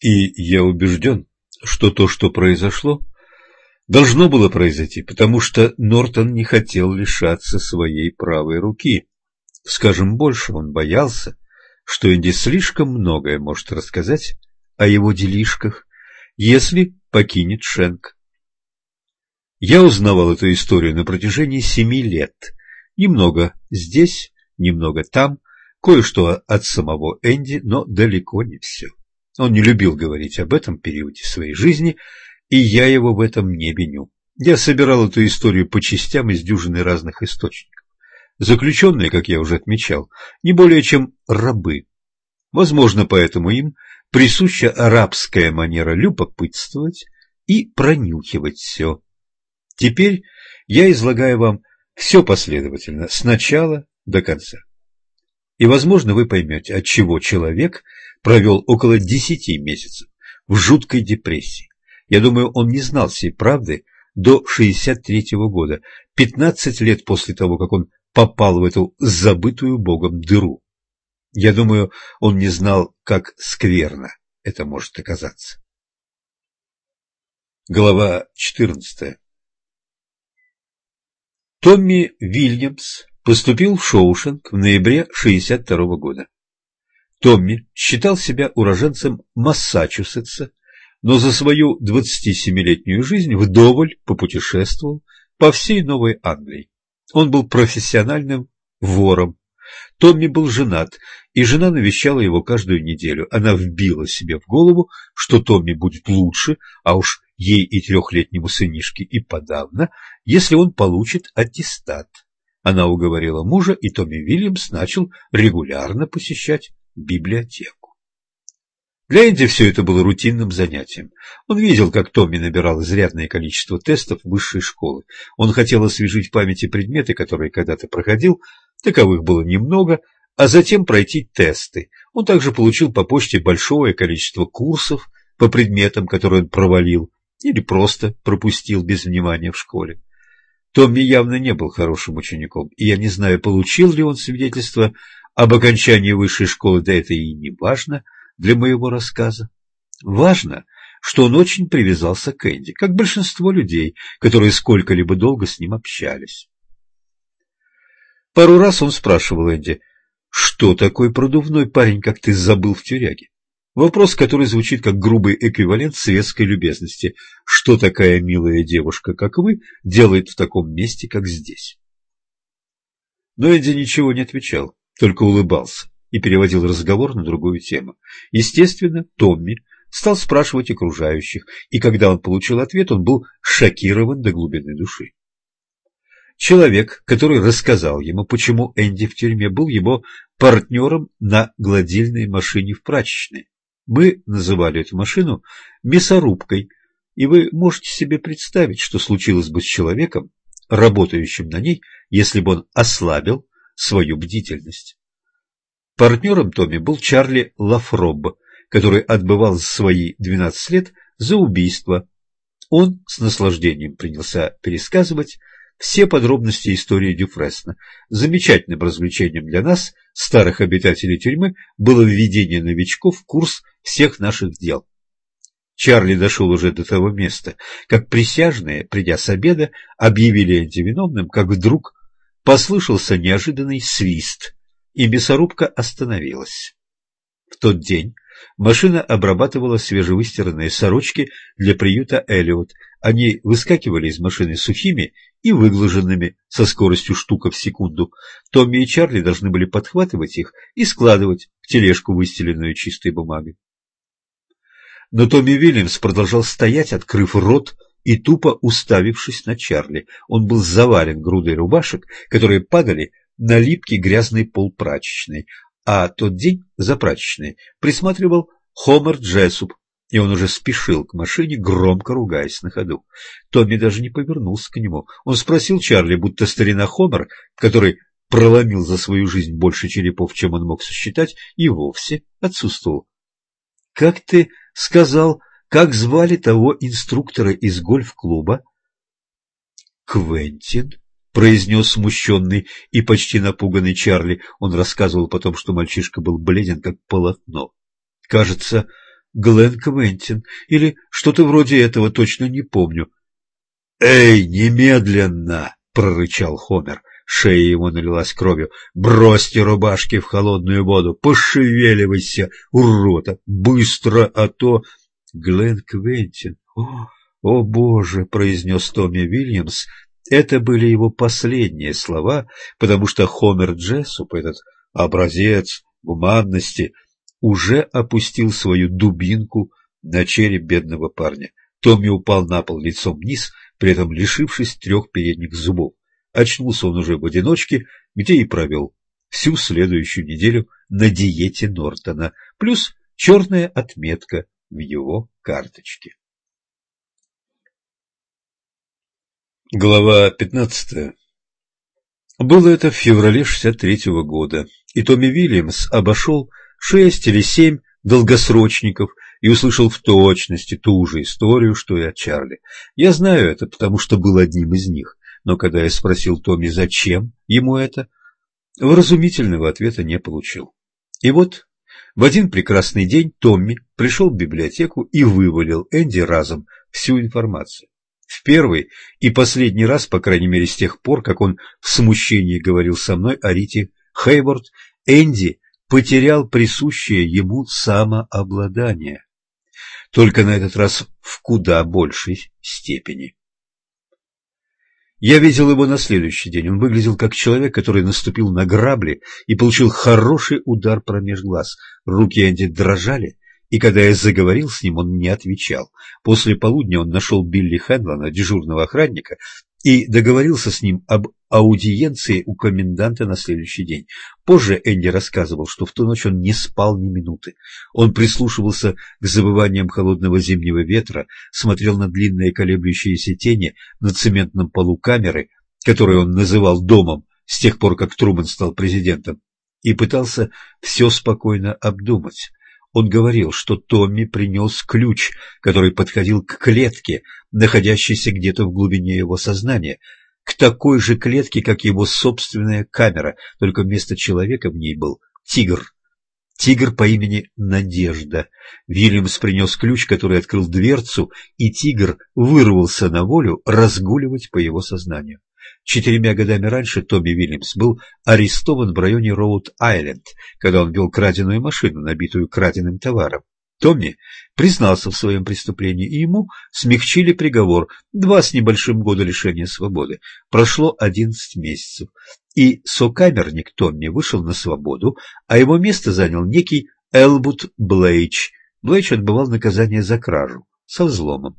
И я убежден, что то, что произошло, должно было произойти, потому что Нортон не хотел лишаться своей правой руки. Скажем больше, он боялся, что Энди слишком многое может рассказать о его делишках, если покинет Шенк. Я узнавал эту историю на протяжении семи лет. Немного здесь, немного там, кое-что от самого Энди, но далеко не все. Он не любил говорить об этом периоде своей жизни, и я его в этом не виню. Я собирал эту историю по частям из дюжины разных источников. Заключенные, как я уже отмечал, не более чем рабы. Возможно, поэтому им присуща арабская манера любопытствовать и пронюхивать все. Теперь я излагаю вам все последовательно, с начала до конца. И, возможно, вы поймете, от чего человек провел около десяти месяцев в жуткой депрессии. Я думаю, он не знал всей правды до 63-го года, 15 лет после того, как он попал в эту забытую Богом дыру. Я думаю, он не знал, как скверно это может оказаться. Глава 14 Томми Вильямс поступил в Шоушенк в ноябре 62 -го года. Томми считал себя уроженцем Массачусетса, но за свою 27-летнюю жизнь вдоволь попутешествовал по всей Новой Англии. Он был профессиональным вором. Томми был женат, и жена навещала его каждую неделю. Она вбила себе в голову, что Томми будет лучше, а уж ей и трехлетнему сынишке и подавно, если он получит аттестат. Она уговорила мужа, и Томми Вильямс начал регулярно посещать библиотеку. Для Энди все это было рутинным занятием. Он видел, как Томми набирал изрядное количество тестов высшей школы. Он хотел освежить в памяти предметы, которые когда-то проходил, таковых было немного, а затем пройти тесты. Он также получил по почте большое количество курсов по предметам, которые он провалил или просто пропустил без внимания в школе. Томми явно не был хорошим учеником, и я не знаю, получил ли он свидетельство об окончании высшей школы, да это и не важно – для моего рассказа. Важно, что он очень привязался к Энди, как большинство людей, которые сколько-либо долго с ним общались. Пару раз он спрашивал Энди, что такой продувной парень, как ты, забыл в тюряге? Вопрос, который звучит как грубый эквивалент светской любезности. Что такая милая девушка, как вы, делает в таком месте, как здесь? Но Энди ничего не отвечал, только улыбался и переводил разговор на другую тему. Естественно, Томми стал спрашивать окружающих, и когда он получил ответ, он был шокирован до глубины души. Человек, который рассказал ему, почему Энди в тюрьме, был его партнером на гладильной машине в прачечной. Мы называли эту машину мясорубкой, и вы можете себе представить, что случилось бы с человеком, работающим на ней, если бы он ослабил свою бдительность. Партнером Томми был Чарли Лафроб, который отбывал свои 12 лет за убийство. Он с наслаждением принялся пересказывать все подробности истории Дюфресна. Замечательным развлечением для нас, старых обитателей тюрьмы, было введение новичков в курс всех наших дел. Чарли дошел уже до того места, как присяжные, придя с обеда, объявили антивиновным, как вдруг послышался неожиданный свист, и мясорубка остановилась. В тот день машина обрабатывала свежевыстиранные сорочки для приюта Эллиот. Они выскакивали из машины сухими и выглаженными со скоростью штука в секунду. Томми и Чарли должны были подхватывать их и складывать в тележку, выстеленную чистой бумагой. Но Томми Вильямс продолжал стоять, открыв рот и тупо уставившись на Чарли. Он был завален грудой рубашек, которые падали на липкий грязный пол прачечной, а тот день за прачечной присматривал Хомер Джессуп, и он уже спешил к машине, громко ругаясь на ходу. Томми даже не повернулся к нему. Он спросил Чарли, будто старина Хомер, который проломил за свою жизнь больше черепов, чем он мог сосчитать, и вовсе отсутствовал. — Как ты сказал, как звали того инструктора из гольф-клуба? — Квентин, произнес смущенный и почти напуганный Чарли. Он рассказывал потом, что мальчишка был бледен, как полотно. Кажется, Глен Квентин или что-то вроде этого, точно не помню. «Эй, немедленно!» — прорычал Хомер. Шея его налилась кровью. «Бросьте рубашки в холодную воду! Пошевеливайся, урода! Быстро, а то...» Глен Квентин. «О, о боже!» — произнес Томми Вильямс. Это были его последние слова, потому что Хомер Джессуп, этот образец гуманности, уже опустил свою дубинку на череп бедного парня. Томми упал на пол лицом вниз, при этом лишившись трех передних зубов. Очнулся он уже в одиночке, где и провел всю следующую неделю на диете Нортона, плюс черная отметка в его карточке. Глава пятнадцатая Было это в феврале 63-го года, и Томми Вильямс обошел шесть или семь долгосрочников и услышал в точности ту же историю, что и от Чарли. Я знаю это, потому что был одним из них, но когда я спросил Томми, зачем ему это, вразумительного ответа не получил. И вот в один прекрасный день Томми пришел в библиотеку и вывалил Энди разом всю информацию. В первый и последний раз, по крайней мере с тех пор, как он в смущении говорил со мной о Рите Хейворд, Энди потерял присущее ему самообладание. Только на этот раз в куда большей степени. Я видел его на следующий день. Он выглядел как человек, который наступил на грабли и получил хороший удар промеж глаз. Руки Энди дрожали, и когда я заговорил с ним, он не отвечал. После полудня он нашел Билли Хенлона, дежурного охранника, и договорился с ним об аудиенции у коменданта на следующий день. Позже Энди рассказывал, что в ту ночь он не спал ни минуты. Он прислушивался к забываниям холодного зимнего ветра, смотрел на длинные колеблющиеся тени на цементном полу камеры, которую он называл домом с тех пор, как Труман стал президентом, и пытался все спокойно обдумать. Он говорил, что Томми принес ключ, который подходил к клетке, находящейся где-то в глубине его сознания, к такой же клетке, как его собственная камера, только вместо человека в ней был тигр. Тигр по имени Надежда. Вильямс принес ключ, который открыл дверцу, и тигр вырвался на волю разгуливать по его сознанию. Четырьмя годами раньше Томми Вильямс был арестован в районе Роуд-Айленд, когда он вел краденую машину, набитую краденым товаром. Томми признался в своем преступлении, и ему смягчили приговор – два с небольшим года лишения свободы. Прошло одиннадцать месяцев, и сокамерник Томми вышел на свободу, а его место занял некий Элвуд Блейч. Блейч отбывал наказание за кражу со взломом.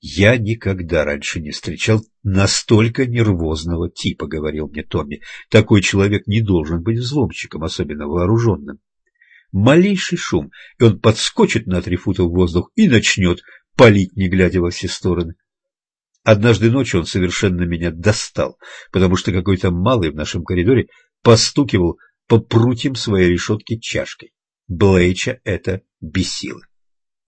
«Я никогда раньше не встречал настолько нервозного типа», — говорил мне Томми. «Такой человек не должен быть взломщиком, особенно вооруженным. Малейший шум, и он подскочит на три фута в воздух и начнет палить, не глядя во все стороны. Однажды ночью он совершенно меня достал, потому что какой-то малый в нашем коридоре постукивал по прутьям своей решетки чашкой. Блейча это бесило.